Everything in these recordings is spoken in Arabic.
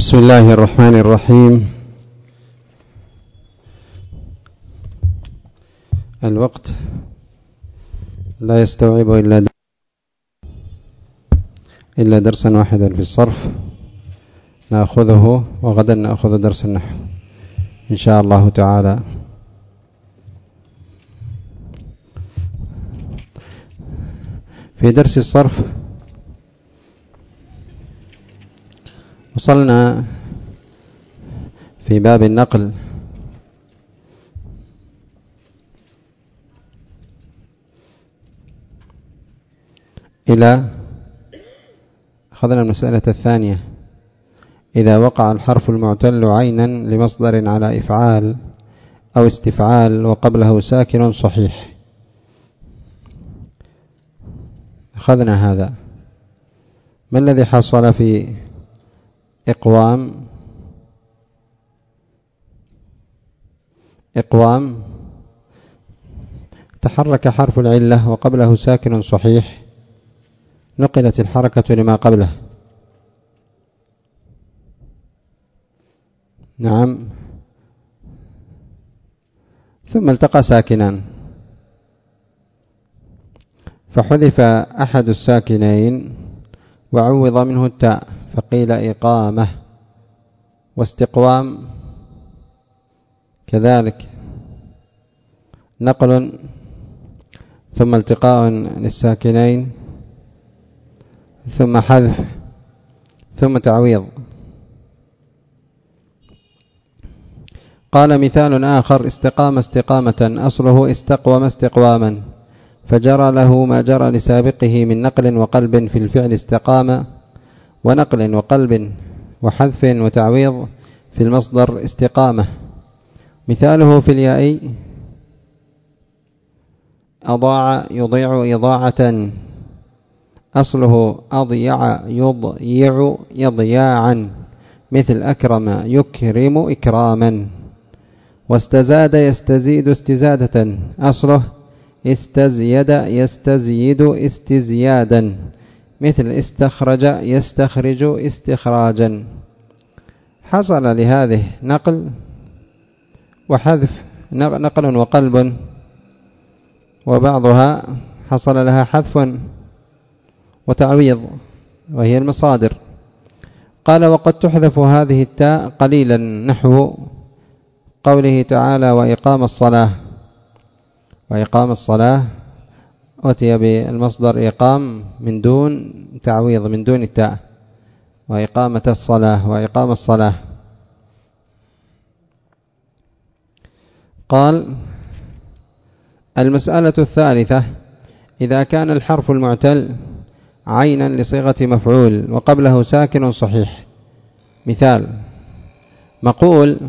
بسم الله الرحمن الرحيم. الوقت لا يستوعب إلا إلا درسا واحدا في الصرف. نأخذه وغدا نأخذ درس النحو إن شاء الله تعالى. في درس الصرف وصلنا في باب النقل. إلى أخذنا المسألة الثانية. إذا وقع الحرف المعتل عينا لمصدر على إفعال أو استفعال وقبله ساكن صحيح. أخذنا هذا. ما الذي حصل في إقوام إقوام تحرك حرف العلة وقبله ساكن صحيح نقلت الحركة لما قبله. نعم. ثم التقى ساكنان فحذف أحد الساكنين وعوض منه التاء. فقيل إقامة واستقوام كذلك نقل ثم التقاء للساكنين ثم حذف ثم تعويض قال مثال آخر استقام استقامة أصله استقوم استقواما فجرى له ما جرى لسابقه من نقل وقلب في الفعل استقام ونقل وقلب وحذف وتعويض في المصدر استقامة. مثاله في الياء أضاع يضيع إضاعة. أصله أضيع يضيع يضياعا. مثل أكرم يكرم إكراما. واستزاد يستزيد استزادة. أصله استزيد يستزيد استزيادا. مثل استخرج يستخرج استخراجا. حصل لهذه نقل وحذف نقل وقلب. وبعضها حصل لها حذف وتعويض وهي المصادر. قال وقد تحذف هذه التاء قليلا نحو قوله تعالى وإقام الصلاة وإقام الصلاة أتي بالمصدر إقام من دون تعويض من دون التاء. وإقامة الصلاة وإقام الصلاة. قال المسألة الثالثة إذا كان الحرف المعتل عينا لصيغة مفعول وقبله ساكن صحيح. مثال مقول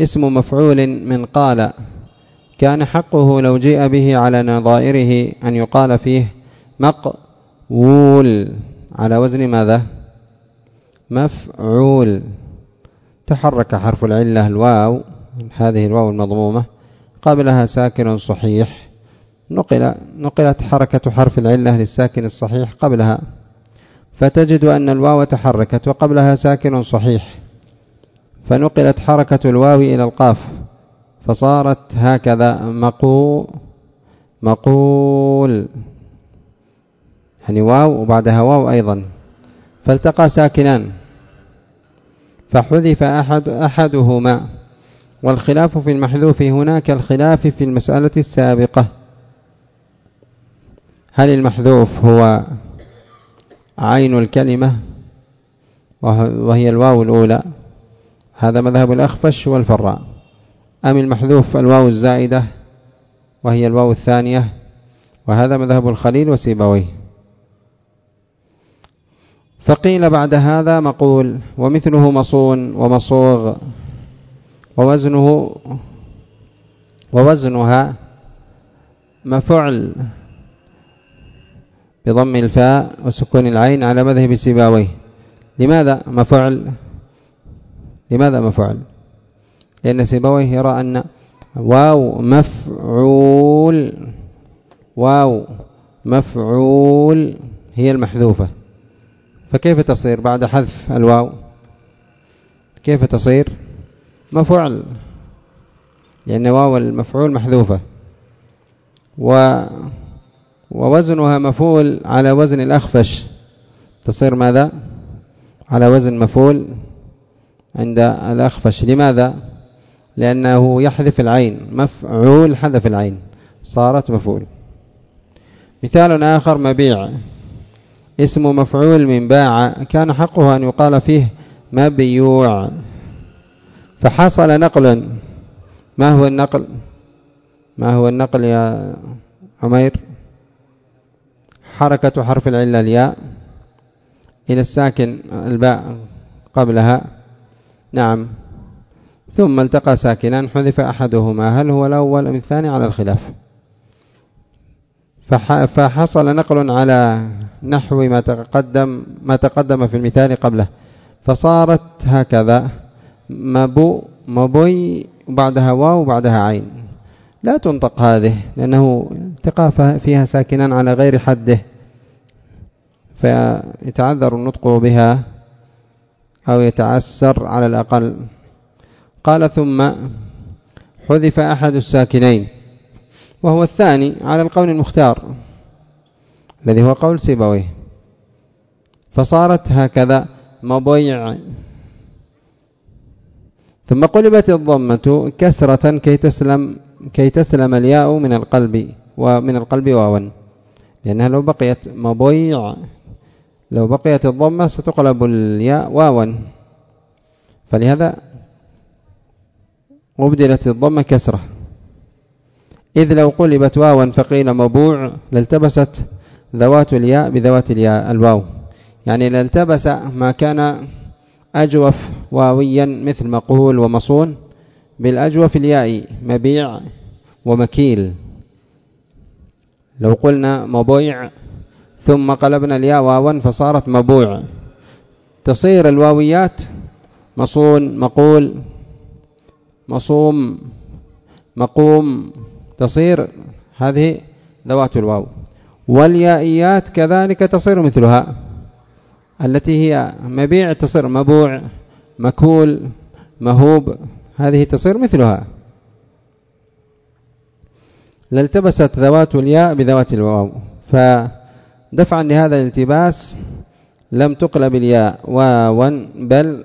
اسم مفعول من قال كان حقه لو جيء به على نظائره أن يقال فيه مقول. على وزن ماذا؟ مفعول. تحرك حرف العلة الواو هذه الواو المضمومة قبلها ساكن صحيح. نقل نقلت حركة حرف العلة للساكن الصحيح قبلها. فتجد أن الواو تحركت وقبلها ساكن صحيح. فنقلت حركة الواو إلى القاف. فصارت هكذا. مقو مقول. يعني واو وبعدها واو أيضا. فالتقى ساكنان. فحذف أحد أحدهما. والخلاف في المحذوف هناك الخلاف في المسألة السابقة. هل المحذوف هو عين الكلمة؟ وهي الواو الأولى. هذا مذهب الأخفش والفراء. أم المحذوف الواو الزائدة وهي الواو الثانية؟ وهذا مذهب الخليل وسيبويه. فقيل بعد هذا مقول ومثله مصون ومصوغ ووزنه ووزنها مفعل بضم الفاء وسكون العين على مذهب سيباويه لماذا مفعل؟ لماذا مفعل؟ لأن سيبويه يرى أن واو مفعول واو مفعول هي المحذوفة. فكيف تصير بعد حذف الواو؟ كيف تصير؟ مفعل لأن واو المفعول محذوفة. و ووزنها مفعول على وزن الأخفش. تصير ماذا؟ على وزن مفعول عند الأخفش. لماذا؟ لأنه يحذف العين مفعول حذف العين صارت مفعول. مثال آخر مبيع. اسم مفعول من باع كان حقه أن يقال فيه مبيوع. فحصل نقل. ما هو النقل؟ ما هو النقل يا عمير؟ حركة حرف العلة الياء. إلى الساكن الباء قبلها. نعم. ثم التقى ساكنان حذف أحدهما. هل هو الأول أم الثاني؟ على الخلاف. فحصل نقل على نحو ما تقدم ما تقدم في المثال قبله. فصارت هكذا. مبو مبوي وبعدها واو وبعدها عين. لا تنطق هذه لأنه التقى فيها ساكنا على غير حده. فيتعذر النطق بها أو يتعسر على الأقل. قال ثم حذف أحد الساكنين وهو الثاني على القول المختار الذي هو قول سيبويه. فصارت هكذا مضيع. ثم قلبت الضمة كسرة كي تسلم كي تسلم الياء من القلب ومن القلب واوا لأنها لو بقيت مضيع لو بقيت الضمة ستقلب الياء واوا فلهذا أبدلت الضمة كسرة. إذ لو قلبت واوا فقيل مبوع لالتبست ذوات الياء بذوات الياء الواو. يعني لالتبس ما كان أجوف واويا مثل مقول ومصون بالأجوف الياء مبيع ومكيل. لو قلنا مبويع ثم قلبنا الياء واوا فصارت مبوع. تصير الواويات مصون مقول مصوم مقوم تصير هذه ذوات الواو. واليائيات كذلك تصير مثلها التي هي مبيع تصير مبوع مكول مهوب هذه تصير مثلها. لالتبست ذوات الياء بذوات الواو فدفعا لهذا الالتباس لم تقلب الياء واوا بل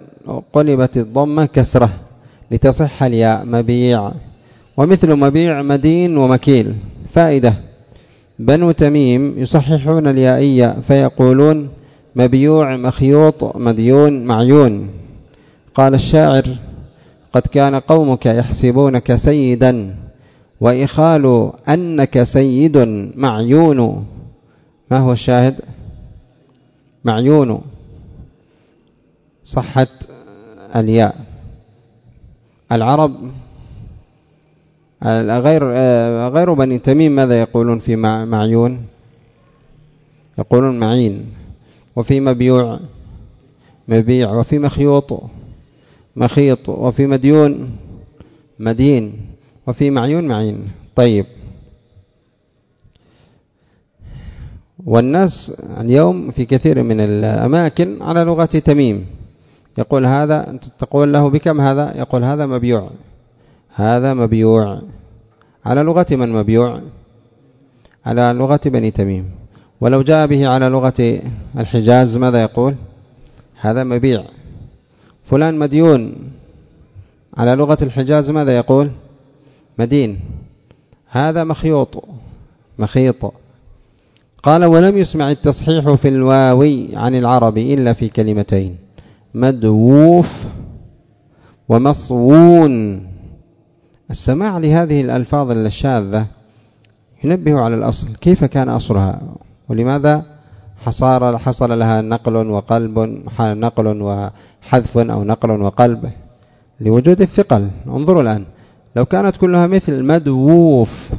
قلبت الضمة كسرة. لتصح الياء مبيع ومثل مبيع مدين ومكيل. فائدة بنو تميم يصححون اليائية فيقولون مبيوع مخيوط مديون معيون. قال الشاعر قد كان قومك يحسبونك سيدا وإخال أنك سيد معيون. ما هو الشاهد؟ معيون. صحت الياء. العرب غير غير بني تميم ماذا يقولون في معيون؟ يقولون معين. وفي مبيوع مبيع. وفي مخيوط مخيط. وفي مديون مدين. وفي معيون معين. طيب. والناس اليوم في كثير من الأماكن على لغة تميم. يقول هذا تقول له بكم هذا؟ يقول هذا مبيوع. هذا مبيوع. على لغة من مبيوع؟ على لغة بني تميم. ولو جاء به على لغة الحجاز ماذا يقول؟ هذا مبيع. فلان مديون. على لغة الحجاز ماذا يقول؟ مدين. هذا مخيوط. مخيط. قال ولم يسمع التصحيح في الواوي عن العرب إلا في كلمتين. مدووف ومصوون. السماع لهذه الألفاظ الشاذة ينبه على الأصل كيف كان أصلها ولماذا حصار حصل لها نقل وقلب نقل وحذف أو نقل وقلب؟ لوجود الثقل. انظروا الآن لو كانت كلها مثل مدووف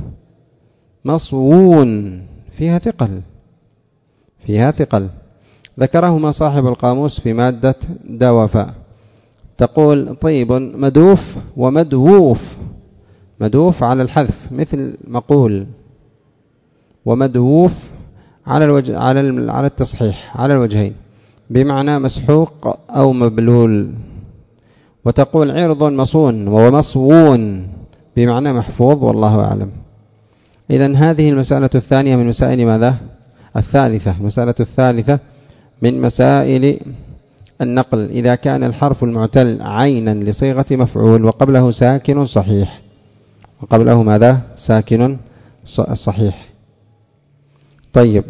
مصوون فيها ثقل فيها ثقل. ذكرهما صاحب القاموس في مادة دوفا تقول طيب مدوف ومدووف. مدوف على الحذف مثل مقول. ومدووف على الوجه على على التصحيح على الوجهين. بمعنى مسحوق أو مبلول. وتقول عرض مصون ومصوون بمعنى محفوظ والله أعلم. إذا هذه المسألة الثانية من مسائل ماذا؟ الثالثة. المسألة الثالثة من مسائل النقل إذا كان الحرف المعتل عينا لصيغة مفعول وقبله ساكن صحيح. وقبله ماذا؟ ساكن صحيح. طيب.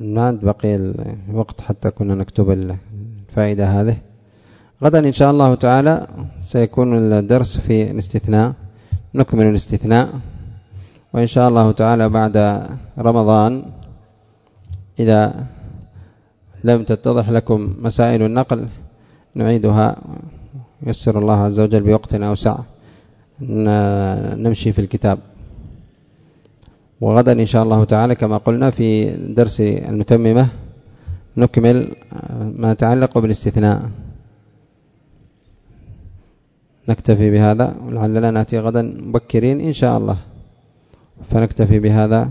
ما بقي الوقت حتى كنا نكتب الفائدة هذه. غدا إن شاء الله تعالى سيكون الدرس في الاستثناء. نكمل الاستثناء. وإن شاء الله تعالى بعد رمضان إذا لم تتضح لكم مسائل النقل نعيدها. يسر الله عز وجل بوقت أوسع نمشي في الكتاب. وغدا إن شاء الله تعالى كما قلنا في درس المتممة نكمل ما يتعلق بالاستثناء. نكتفي بهذا. ولعلنا نأتي غدا مبكرين إن شاء الله. فنكتفي بهذا.